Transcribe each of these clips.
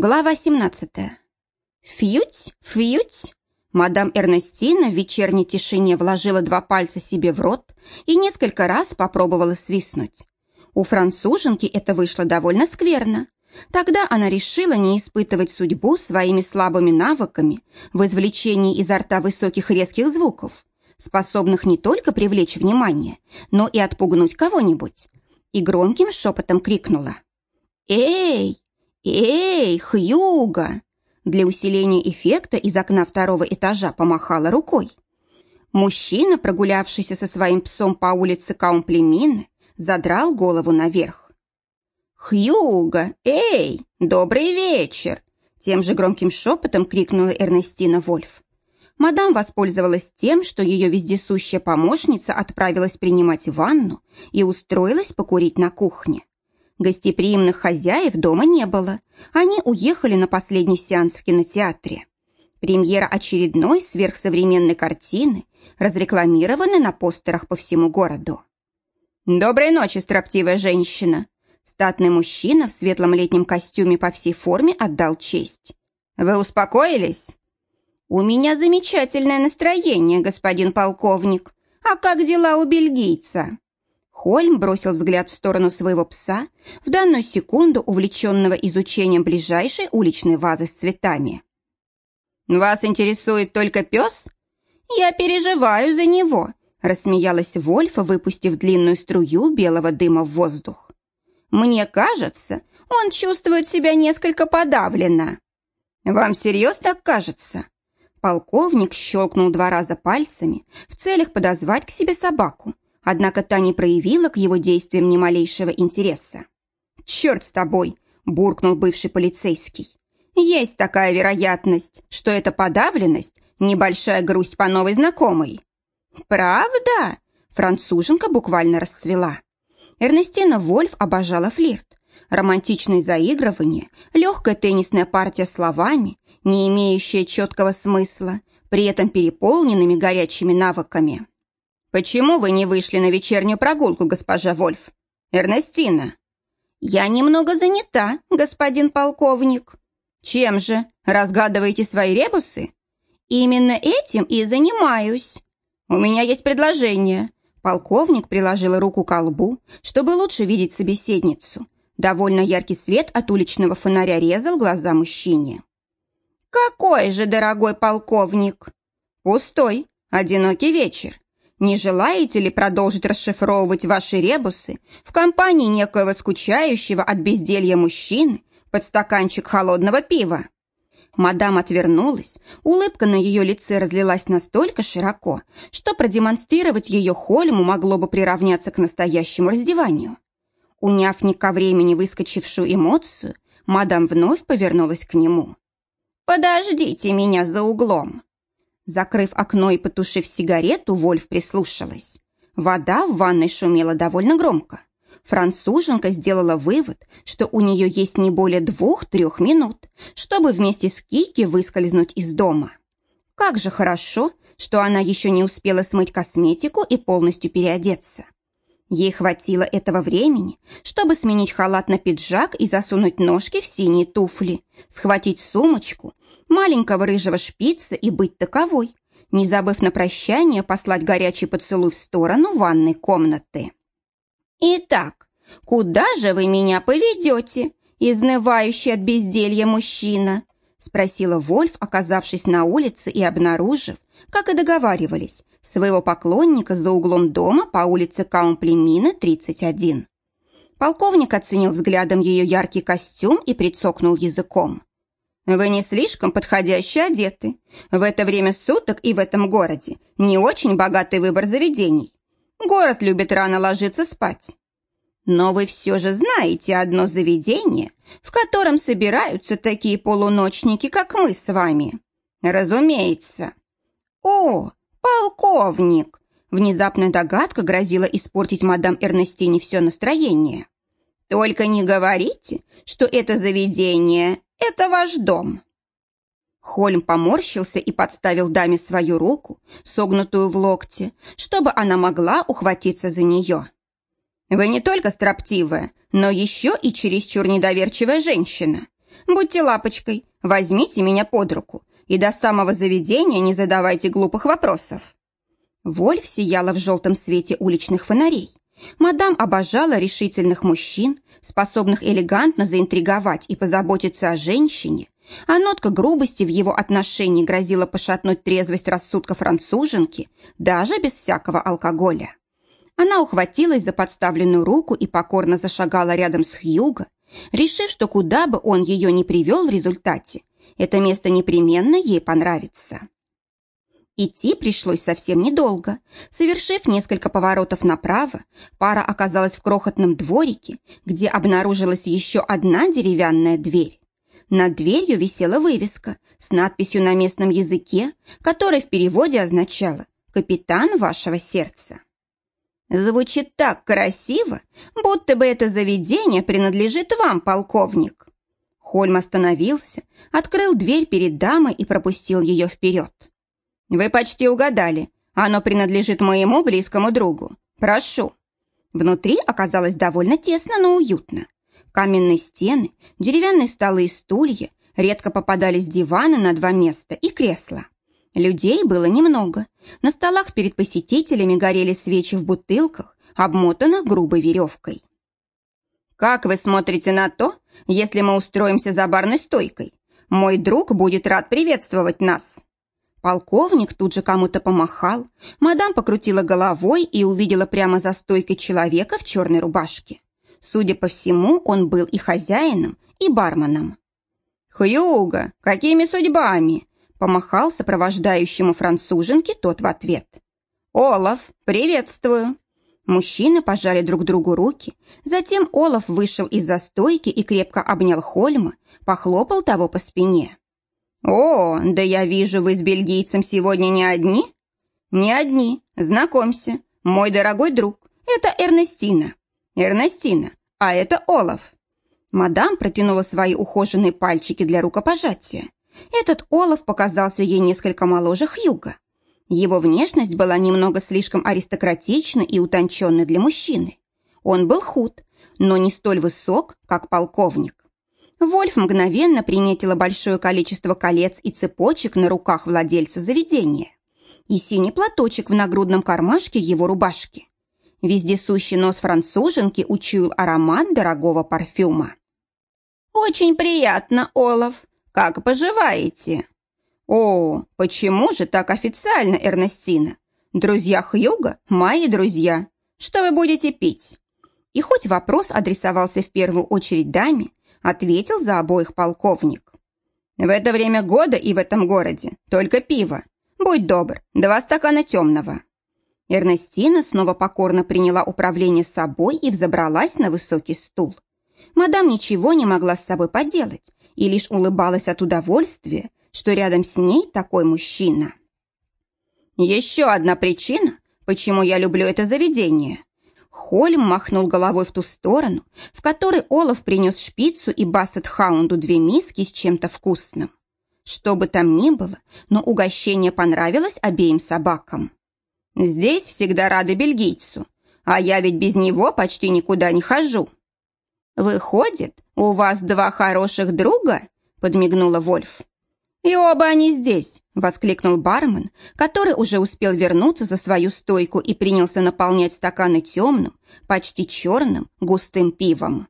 Глава 17. Фьють, фьють. Мадам Эрнестина в вечерней тишине вложила два пальца себе в рот и несколько раз попробовала свистнуть. У француженки это вышло довольно скверно. Тогда она решила не испытывать судьбу своими слабыми навыками в извлечении изо рта высоких резких звуков, способных не только привлечь внимание, но и отпугнуть кого-нибудь. И громким шепотом крикнула. «Эй, «Эй, Хьюга!» Для усиления эффекта из окна второго этажа помахала рукой. Мужчина, прогулявшийся со своим псом по улице Каумплемины, задрал голову наверх. «Хьюга! Эй! Добрый вечер!» Тем же громким шепотом крикнула Эрнестина Вольф. Мадам воспользовалась тем, что ее вездесущая помощница отправилась принимать ванну и устроилась покурить на кухне. Гостеприимных хозяев дома не было. Они уехали на последний сеанс в кинотеатре. Премьера очередной сверхсовременной картины разрекламирована на постерах по всему городу. «Доброй ночи, строптивая женщина!» Статный мужчина в светлом летнем костюме по всей форме отдал честь. «Вы успокоились?» «У меня замечательное настроение, господин полковник. А как дела у бельгийца?» Хольм бросил взгляд в сторону своего пса, в данную секунду увлеченного изучением ближайшей уличной вазы с цветами. «Вас интересует только пес? Я переживаю за него», рассмеялась Вольфа, выпустив длинную струю белого дыма в воздух. «Мне кажется, он чувствует себя несколько подавленно». «Вам всерьез так кажется?» Полковник щелкнул два раза пальцами в целях подозвать к себе собаку, Однако та не проявила к его действиям ни малейшего интереса. «Черт с тобой!» – буркнул бывший полицейский. «Есть такая вероятность, что эта подавленность – небольшая грусть по новой знакомой». «Правда?» – француженка буквально расцвела. Эрнестина Вольф обожала флирт. Романтичные заигрывания, легкая теннисная партия словами, не имеющая четкого смысла, при этом переполненными горячими навыками. «Почему вы не вышли на вечернюю прогулку, госпожа Вольф? Эрнестина?» «Я немного занята, господин полковник». «Чем же? Разгадываете свои ребусы?» «Именно этим и занимаюсь». «У меня есть предложение». Полковник приложил руку к колбу, чтобы лучше видеть собеседницу. Довольно яркий свет от уличного фонаря резал глаза мужчине. «Какой же, дорогой полковник?» «Пустой, одинокий вечер. Не желаете ли продолжить расшифровывать ваши ребусы в компании некоего скучающего от безделья мужчины под стаканчик холодного пива? Мадам отвернулась, улыбка на ее лице разлилась настолько широко, что продемонстрировать ее Хольму могло бы приравняться к настоящему раздеванию. Уняв не ко времени выскочившую эмоцию, мадам вновь повернулась к нему. «Подождите меня за углом!» Закрыв окно и потушив сигарету, Вольф прислушалась. Вода в ванной шумела довольно громко. Француженка сделала вывод, что у нее есть не более двух-трех минут, чтобы вместе с Кики выскользнуть из дома. Как же хорошо, что она еще не успела смыть косметику и полностью переодеться. Ей хватило этого времени, чтобы сменить халат на пиджак и засунуть ножки в синие туфли, схватить сумочку, маленького рыжего шпица и быть таковой, не забыв на прощание послать горячий поцелуй в сторону ванной комнаты. «Итак, куда же вы меня поведете, изнывающий от безделья мужчина?» спросила Вольф, оказавшись на улице и обнаружив, как и договаривались, своего поклонника за углом дома по улице Каумплемина, 31. Полковник оценил взглядом ее яркий костюм и прицокнул языком. «Вы не слишком подходяще одеты. В это время суток и в этом городе не очень богатый выбор заведений. Город любит рано ложиться спать. Но вы все же знаете одно заведение, в котором собираются такие полуночники, как мы с вами. Разумеется. О, полковник! Внезапная догадка грозила испортить мадам Эрнестине все настроение. Только не говорите, что это заведение — это ваш дом. Хольм поморщился и подставил даме свою руку, согнутую в локте, чтобы она могла ухватиться за нее. Вы не только строптивая, но еще и чересчур недоверчивая женщина. будьте лапочкой, возьмите меня под руку и до самого заведения не задавайте глупых вопросов». Вольф сияла в желтом свете уличных фонарей. Мадам обожала решительных мужчин, способных элегантно заинтриговать и позаботиться о женщине, а нотка грубости в его отношении грозила пошатнуть трезвость рассудка француженки даже без всякого алкоголя. Она ухватилась за подставленную руку и покорно зашагала рядом с Хьюго, решив, что куда бы он ее ни привел в результате, это место непременно ей понравится. Идти пришлось совсем недолго. Совершив несколько поворотов направо, пара оказалась в крохотном дворике, где обнаружилась еще одна деревянная дверь. Над дверью висела вывеска с надписью на местном языке, которая в переводе означала «Капитан вашего сердца». Звучит так красиво, будто бы это заведение принадлежит вам, полковник. Хольм остановился, открыл дверь перед дамой и пропустил ее вперед. «Вы почти угадали. Оно принадлежит моему близкому другу. Прошу». Внутри оказалось довольно тесно, но уютно. Каменные стены, деревянные столы и стулья, редко попадались диваны на два места и кресла. Людей было немного. На столах перед посетителями горели свечи в бутылках, обмотанных грубой веревкой. «Как вы смотрите на то, если мы устроимся за барной стойкой? Мой друг будет рад приветствовать нас». Полковник тут же кому-то помахал, мадам покрутила головой и увидела прямо за стойкой человека в черной рубашке. Судя по всему, он был и хозяином, и барменом. «Хьюга, какими судьбами?» помахал сопровождающему француженке тот в ответ. «Олаф, приветствую!» Мужчины пожали друг другу руки, затем Олаф вышел из-за стойки и крепко обнял Хольма, похлопал того по спине. «О, да я вижу, вы с бельгийцем сегодня не одни?» «Не одни. Знакомься. Мой дорогой друг. Это Эрнестина. Эрнестина. А это Олаф». Мадам протянула свои ухоженные пальчики для рукопожатия. Этот Олаф показался ей несколько моложе Хьюга. Его внешность была немного слишком аристократичной и утонченной для мужчины. Он был худ, но не столь высок, как полковник. Вольф мгновенно приметила большое количество колец и цепочек на руках владельца заведения и синий платочек в нагрудном кармашке его рубашки. Вездесущий нос француженки учуял аромат дорогого парфюма. «Очень приятно, Олаф. Как поживаете?» «О, почему же так официально, Эрнестина? Друзья Хьюга – мои друзья. Что вы будете пить?» И хоть вопрос адресовался в первую очередь даме, ответил за обоих полковник. В это время года и в этом городе только пиво. Будь добр, два стакана темного. Эрнестина снова покорно приняла управление собой и взобралась на высокий стул. Мадам ничего не могла с собой поделать и лишь улыбалась от удовольствия, что рядом с ней такой мужчина. Еще одна причина, почему я люблю это заведение. Холм махнул головой в ту сторону, в которой Олаф принес шпицу и Бассет-хаунду две миски с чем-то вкусным. Что бы там ни было, но угощение понравилось обеим собакам. Здесь всегда рады бельгийцу, а я ведь без него почти никуда не хожу. «Выходит, у вас два хороших друга?» — подмигнула Вольф. «И оба они здесь!» — воскликнул бармен, который уже успел вернуться за свою стойку и принялся наполнять стаканы темным, почти черным, густым пивом.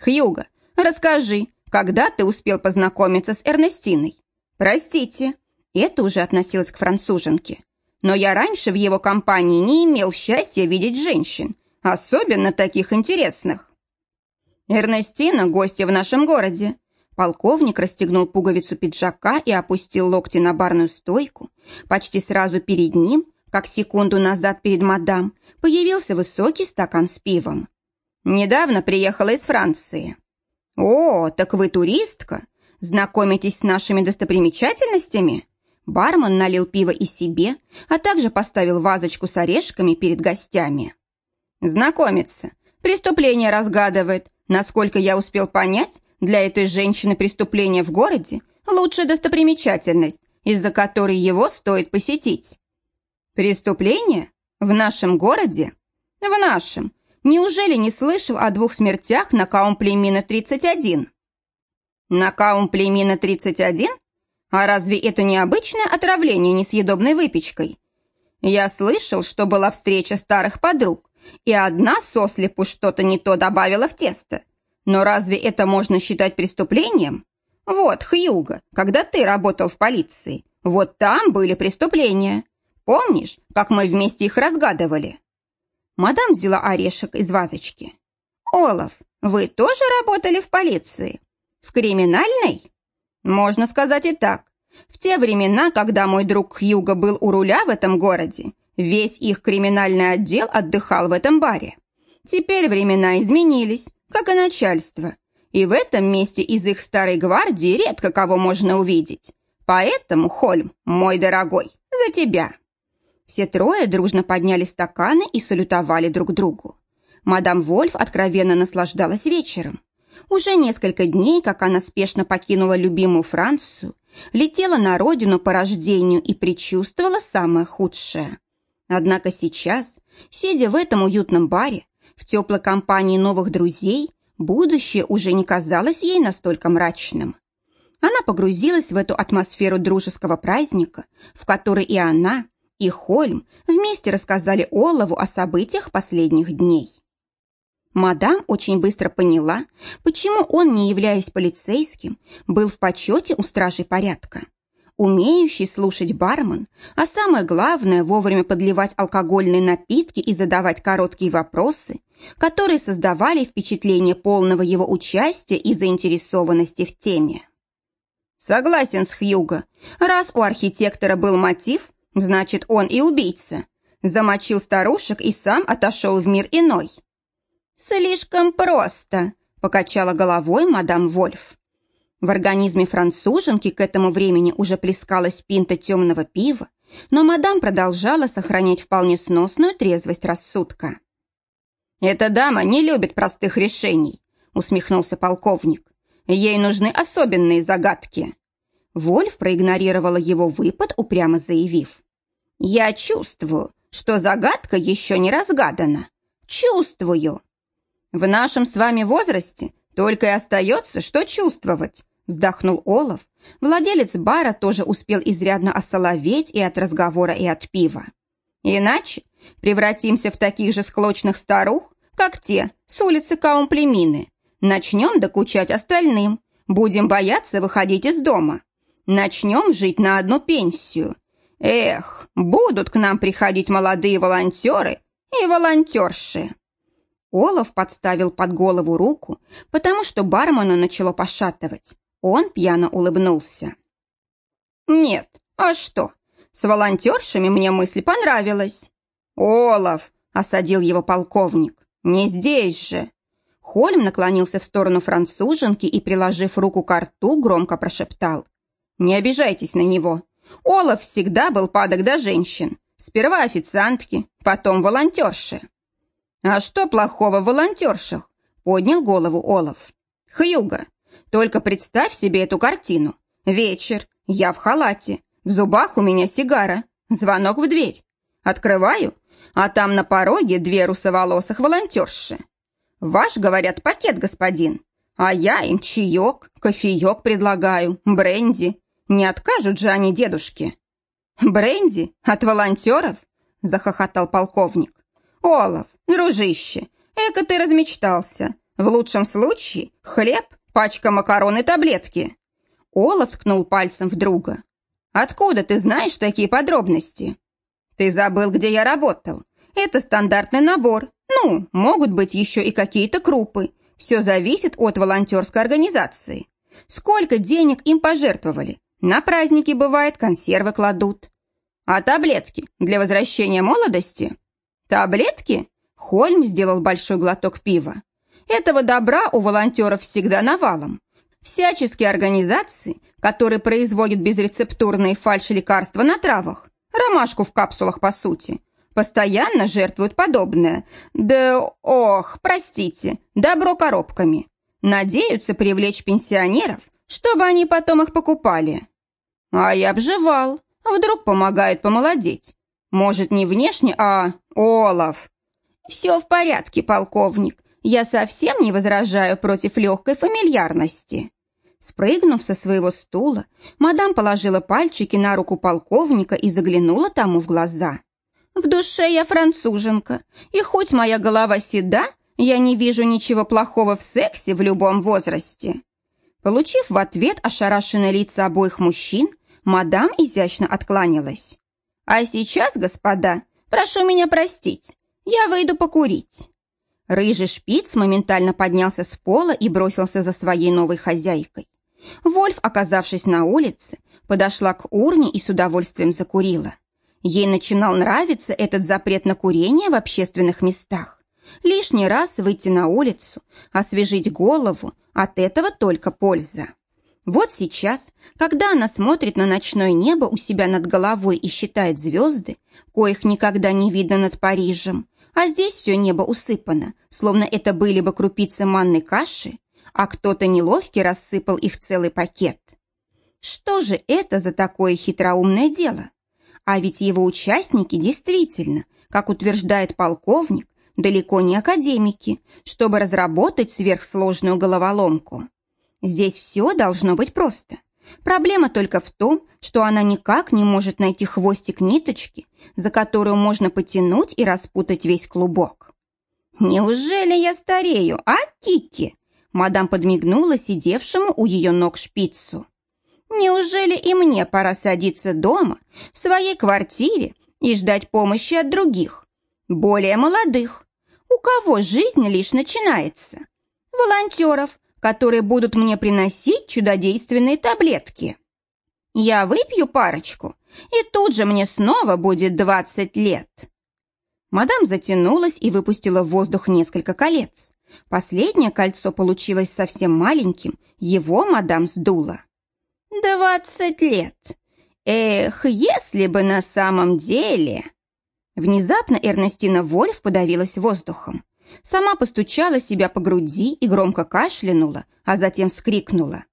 «Хьюго, расскажи, когда ты успел познакомиться с Эрнестиной?» «Простите, это уже относилось к француженке. Но я раньше в его компании не имел счастья видеть женщин, особенно таких интересных». «Эрнестина – гостья в нашем городе. Полковник расстегнул пуговицу пиджака и опустил локти на барную стойку. Почти сразу перед ним, как секунду назад перед мадам, появился высокий стакан с пивом. «Недавно приехала из Франции». «О, так вы туристка? Знакомитесь с нашими достопримечательностями?» Бармен налил пиво и себе, а также поставил вазочку с орешками перед гостями. «Знакомиться. Преступление разгадывает. Насколько я успел понять, для этой женщины преступление в городе – лучшая достопримечательность, из-за которой его стоит посетить. Преступление? В нашем городе? В нашем. Неужели не слышал о двух смертях на Каумплемина 31? На Каумплемина 31? А разве это не обычное отравление несъедобной выпечкой? Я слышал, что была встреча старых подруг, и одна сослепу что-то не то добавила в тесто. Но разве это можно считать преступлением? Вот, Хьюго, когда ты работал в полиции, вот там были преступления. Помнишь, как мы вместе их разгадывали? Мадам взяла орешек из вазочки. Олаф, вы тоже работали в полиции? В криминальной? Можно сказать и так. В те времена, когда мой друг Хьюго был у руля в этом городе, весь их криминальный отдел отдыхал в этом баре. Теперь времена изменились, как и начальство. И в этом месте из их старой гвардии редко кого можно увидеть. Поэтому, Хольм, мой дорогой, за тебя!» Все трое дружно подняли стаканы и салютовали друг другу. Мадам Вольф откровенно наслаждалась вечером. Уже несколько дней, как она спешно покинула любимую Францию, летела на родину по рождению и предчувствовала самое худшее. Однако сейчас, сидя в этом уютном баре, в теплой компании новых друзей, будущее уже не казалось ей настолько мрачным. Она погрузилась в эту атмосферу дружеского праздника, в которой и она, и Хольм вместе рассказали Олову о событиях последних дней. Мадам очень быстро поняла, почему он, не являясь полицейским, был в почете у стражей порядка. Умеющий слушать бармен, а самое главное вовремя подливать алкогольные напитки и задавать короткие вопросы, которые создавали впечатление полного его участия и заинтересованности в теме. Согласен с Хьюго. Раз у архитектора был мотив, значит, он и убийца. Замочил старушек и сам отошел в мир иной. «Слишком просто», — покачала головой мадам Вольф. В организме француженки к этому времени уже плескалась пинта темного пива, но мадам продолжала сохранять вполне сносную трезвость рассудка. «Эта дама не любит простых решений», — усмехнулся полковник. «Ей нужны особенные загадки». Вольф проигнорировала его выпад, упрямо заявив. «Я чувствую, что загадка еще не разгадана. Чувствую. В нашем с вами возрасте только и остается, что чувствовать, вздохнул Олаф. Владелец бара тоже успел изрядно осоловеть и от разговора, и от пива. Иначе превратимся в таких же склочных старух, как те с улицы Каумплемины. Начнем докучать остальным, будем бояться выходить из дома. Начнем жить на одну пенсию. Эх, будут к нам приходить молодые волонтеры и волонтерши. Олаф подставил под голову руку, потому что бармена начало пошатывать. Он пьяно улыбнулся. «Нет, а что? С волонтершами мне мысль понравилась». «Олаф!» — осадил его полковник. «Не здесь же!» Хольм наклонился в сторону француженки и, приложив руку к рту, громко прошептал. «Не обижайтесь на него. Олаф всегда был падок до женщин. Сперва официантки, потом волонтерши». «А что плохого в волонтершах?» — поднял голову Олаф. «Хьюга, только представь себе эту картину. Вечер, я в халате, в зубах у меня сигара, звонок в дверь. Открываю, а там на пороге две русоволосых волонтерши. Ваш, говорят, пакет, господин, а я им чаек, кофеек предлагаю, бренди. Не откажут же они дедушке». «Бренди? От волонтеров?» – захохотал полковник. «Олаф, дружище, эко ты размечтался. В лучшем случае хлеб, пачка макарон и таблетки». Олаф ткнул пальцем в друга. «Откуда ты знаешь такие подробности?» «Ты забыл, где я работал. Это стандартный набор. Ну, могут быть еще и какие-то крупы. Все зависит от волонтерской организации. Сколько денег им пожертвовали? На праздники, бывает, консервы кладут. А таблетки для возвращения молодости? «Таблетки?» Хольм сделал большой глоток пива. «Этого добра у волонтеров всегда навалом. Всяческие организации, которые производят безрецептурные фальш-лекарства на травах, ромашку в капсулах по сути, постоянно жертвуют подобное. Да, ох, простите, добро коробками. Надеются привлечь пенсионеров, чтобы они потом их покупали. А я обживал. Вдруг помогает помолодеть. Может, не внешне, а Олаф. Все в порядке, полковник. Я совсем не возражаю против легкой фамильярности. Спрыгнув со своего стула, мадам положила пальчики на руку полковника и заглянула тому в глаза. «В душе я француженка, и хоть моя голова седа, я не вижу ничего плохого в сексе в любом возрасте». Получив в ответ ошарашенные лица обоих мужчин, мадам изящно откланялась. «А сейчас, господа, прошу меня простить, я выйду покурить». Рыжий шпиц моментально поднялся с пола и бросился за своей новой хозяйкой. Вольф, оказавшись на улице, подошла к урне и с удовольствием закурила. Ей начинал нравиться этот запрет на курение в общественных местах. Лишний раз выйти на улицу, освежить голову, от этого только польза. Вот сейчас, когда она смотрит на ночное небо у себя над головой и считает звезды, коих никогда не видно над Парижем, а здесь все небо усыпано, словно это были бы крупицы манной каши, а кто-то неловкий рассыпал их целый пакет. Что же это за такое хитроумное дело? А ведь его участники действительно, как утверждает полковник, далеко не академики, чтобы разработать сверхсложную головоломку. Здесь все должно быть просто. Проблема только в том, что она никак не может найти хвостик ниточки, за которую можно потянуть и распутать весь клубок. «Неужели я старею, а, Кики?» Мадам подмигнула сидевшему у ее ног шпицу. «Неужели и мне пора садиться дома, в своей квартире и ждать помощи от других, более молодых, у кого жизнь лишь начинается? Волонтеров, которые будут мне приносить чудодейственные таблетки. Я выпью парочку, и тут же мне снова будет двадцать лет. Мадам затянулась и выпустила в воздух несколько колец. Последнее кольцо получилось совсем маленьким, его мадам сдула. «Двадцать лет! Эх, если бы на самом деле...» Внезапно Эрнестина Вольф подавилась воздухом. Сама постучала себя по груди и громко кашлянула, а затем вскрикнула.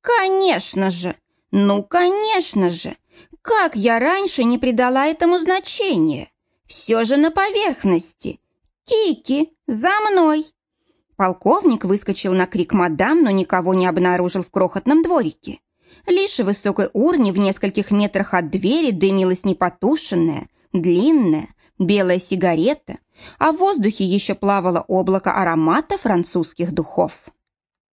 «Конечно же! Ну, конечно же! Как я раньше не придала этому значения! Все же на поверхности! Кики, за мной!» Полковник выскочил на крик мадам, но никого не обнаружил в крохотном дворике. Лишь в высокой урне в нескольких метрах от двери дымилась непотушенная, длинная, белая сигарета, а в воздухе еще плавало облако аромата французских духов.